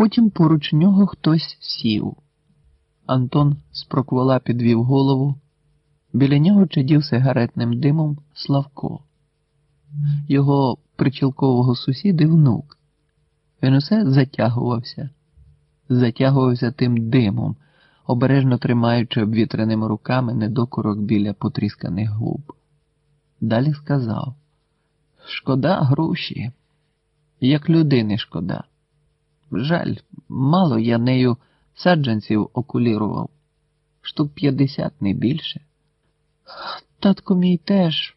Потім поруч нього хтось сів. Антон з проквола підвів голову. Біля нього чадів сигаретним димом Славко. Його причілкового сусіди внук. Він усе затягувався, затягувався тим димом, обережно тримаючи обвітреними руками недокорок біля потрісканих губ. Далі сказав: Шкода груші, як людини шкода. Жаль, мало я нею саджанців окулірував, штук п'ятдесят не більше. Татко мій теж,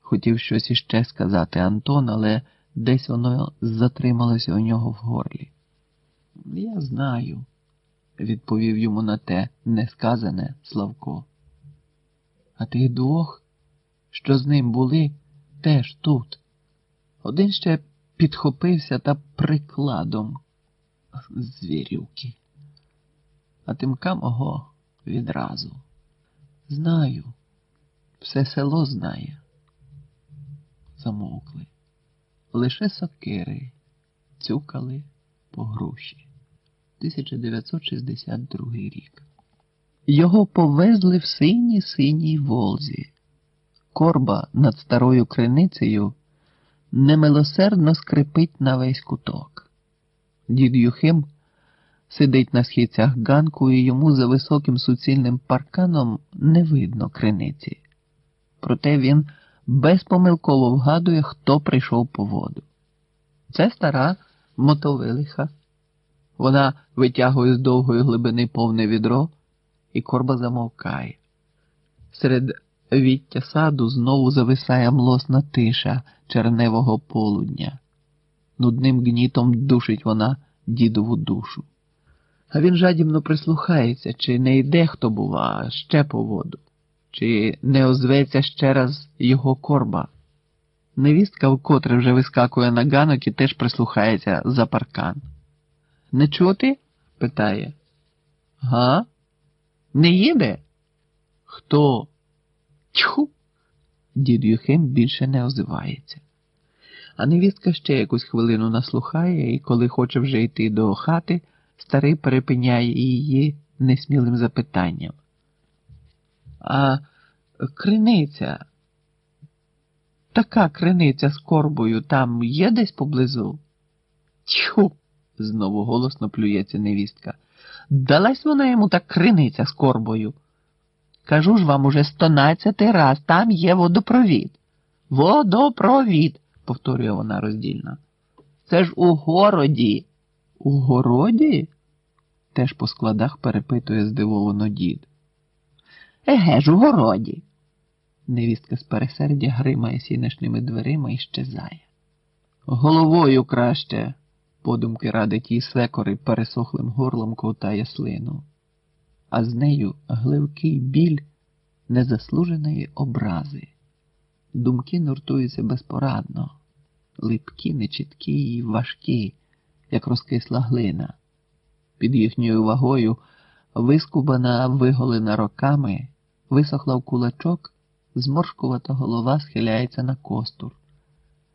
хотів щось іще сказати Антон, але десь воно затрималося у нього в горлі. Я знаю, відповів йому на те несказане Славко. А тих двох, що з ним були, теж тут. Один ще підхопився та прикладом звірюки. А тимка мого відразу. Знаю, все село знає. Замовкли. Лише сокири цюкали по груші. 1962 рік. Його повезли в синій синій волзі. Корба над старою криницею немилосердно скрипить на весь куток. Дід Юхим сидить на східцях ганку, і йому за високим суцільним парканом не видно криниці. Проте він безпомилково вгадує, хто прийшов по воду. Це стара мотовилиха. Вона витягує з довгої глибини повне відро, і корба замовкає. Серед віття саду знову зависає млосна тиша черневого полудня. Нудним гнітом душить вона дідову душу. А він жадібно прислухається, чи не йде хто, бува, ще по воду, чи не озветься ще раз його корба. Невістка вкотре вже вискакує на ганок і теж прислухається за паркан. Не чути? питає. Га? Не їде? Хто? Тьху. Дід Юхим більше не озивається. А невістка ще якусь хвилину наслухає, і коли хоче вже йти до хати, старий перепиняє її несмілим запитанням. А криниця, така криниця з корбою там є десь поблизу? Тьху, знову голосно плюється невістка. Далась вона йому та криниця з корбою. Кажу ж вам уже стонадцятий раз, там є водопровід. Водопровід, повторює вона роздільно. Це ж у городі. У городі? теж по складах перепитує здивовано дід. Еге ж, у городі. Невістка з пересердя гримає сінешними дверима і щезає. Головою краще, подумки радить їй секори пересохлим горлом ковтає слину, а з нею гливкий біль незаслуженої образи. Думки нуртуються безпорадно, липкі, нечіткі і важкі, як розкисла глина. Під їхньою вагою вискубана, виголена роками, висохла в кулачок, зморшкувата голова схиляється на костур,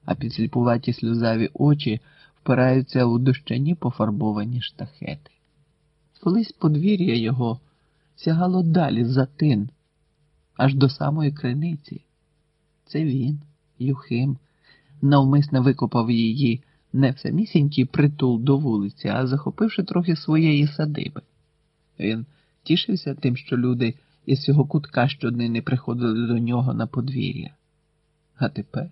а підсліпуваті сльозаві очі впираються у дощані пофарбовані штахети. Колись подвір'я його сягало далі за тин, аж до самої криниці. Це він, Юхим, навмисне викопав її не в самісінький притул до вулиці, а захопивши трохи своєї садиби. Він тішився тим, що люди із цього кутка щоднини приходили до нього на подвір'я. А тепер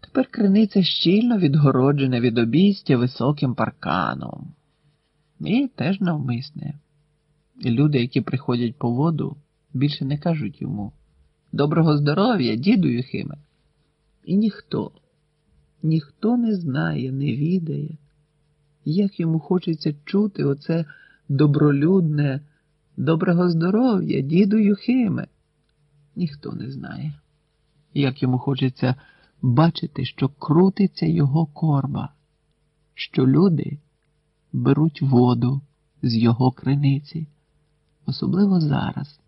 Тепер криниця щільно відгороджена від обійстя високим парканом. І теж навмисне. Люди, які приходять по воду, більше не кажуть йому Доброго здоров'я, діду Юхиме. І ніхто, ніхто не знає, не відає, як йому хочеться чути оце добролюдне, доброго здоров'я, діду Юхиме. Ніхто не знає, як йому хочеться бачити, що крутиться його корба, що люди беруть воду з його криниці, особливо зараз,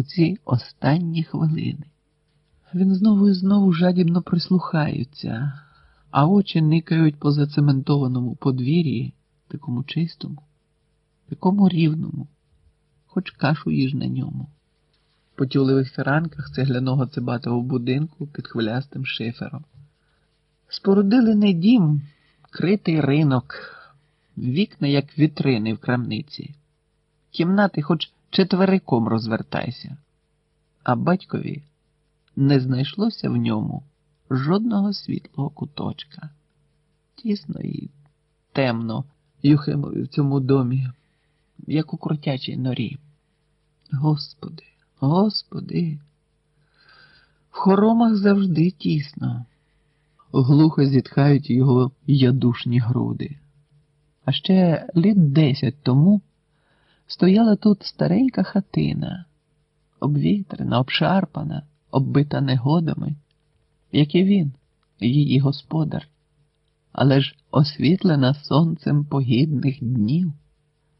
у ці останні хвилини. Він знову і знову жадібно прислухається, а очі никають по зацементованому подвір'ї, такому чистому, такому рівному, хоч кашу їж на ньому. По тюлевих фіранках цегляного цибатого будинку під хвилястим шифером. Спорудили не дім, критий ринок, вікна, як вітрини в крамниці. Кімнати хоч четвериком розвертайся. А батькові не знайшлося в ньому жодного світлого куточка. Тісно і темно Юхимові в цьому домі, як у крутячій норі. Господи, господи, в хоромах завжди тісно, глухо зітхають його ядушні груди. А ще літ десять тому стояла тут старенька хатина, обвітрена, обшарпана, оббита негодами, як і він, її господар, але ж освітлена сонцем погідних днів.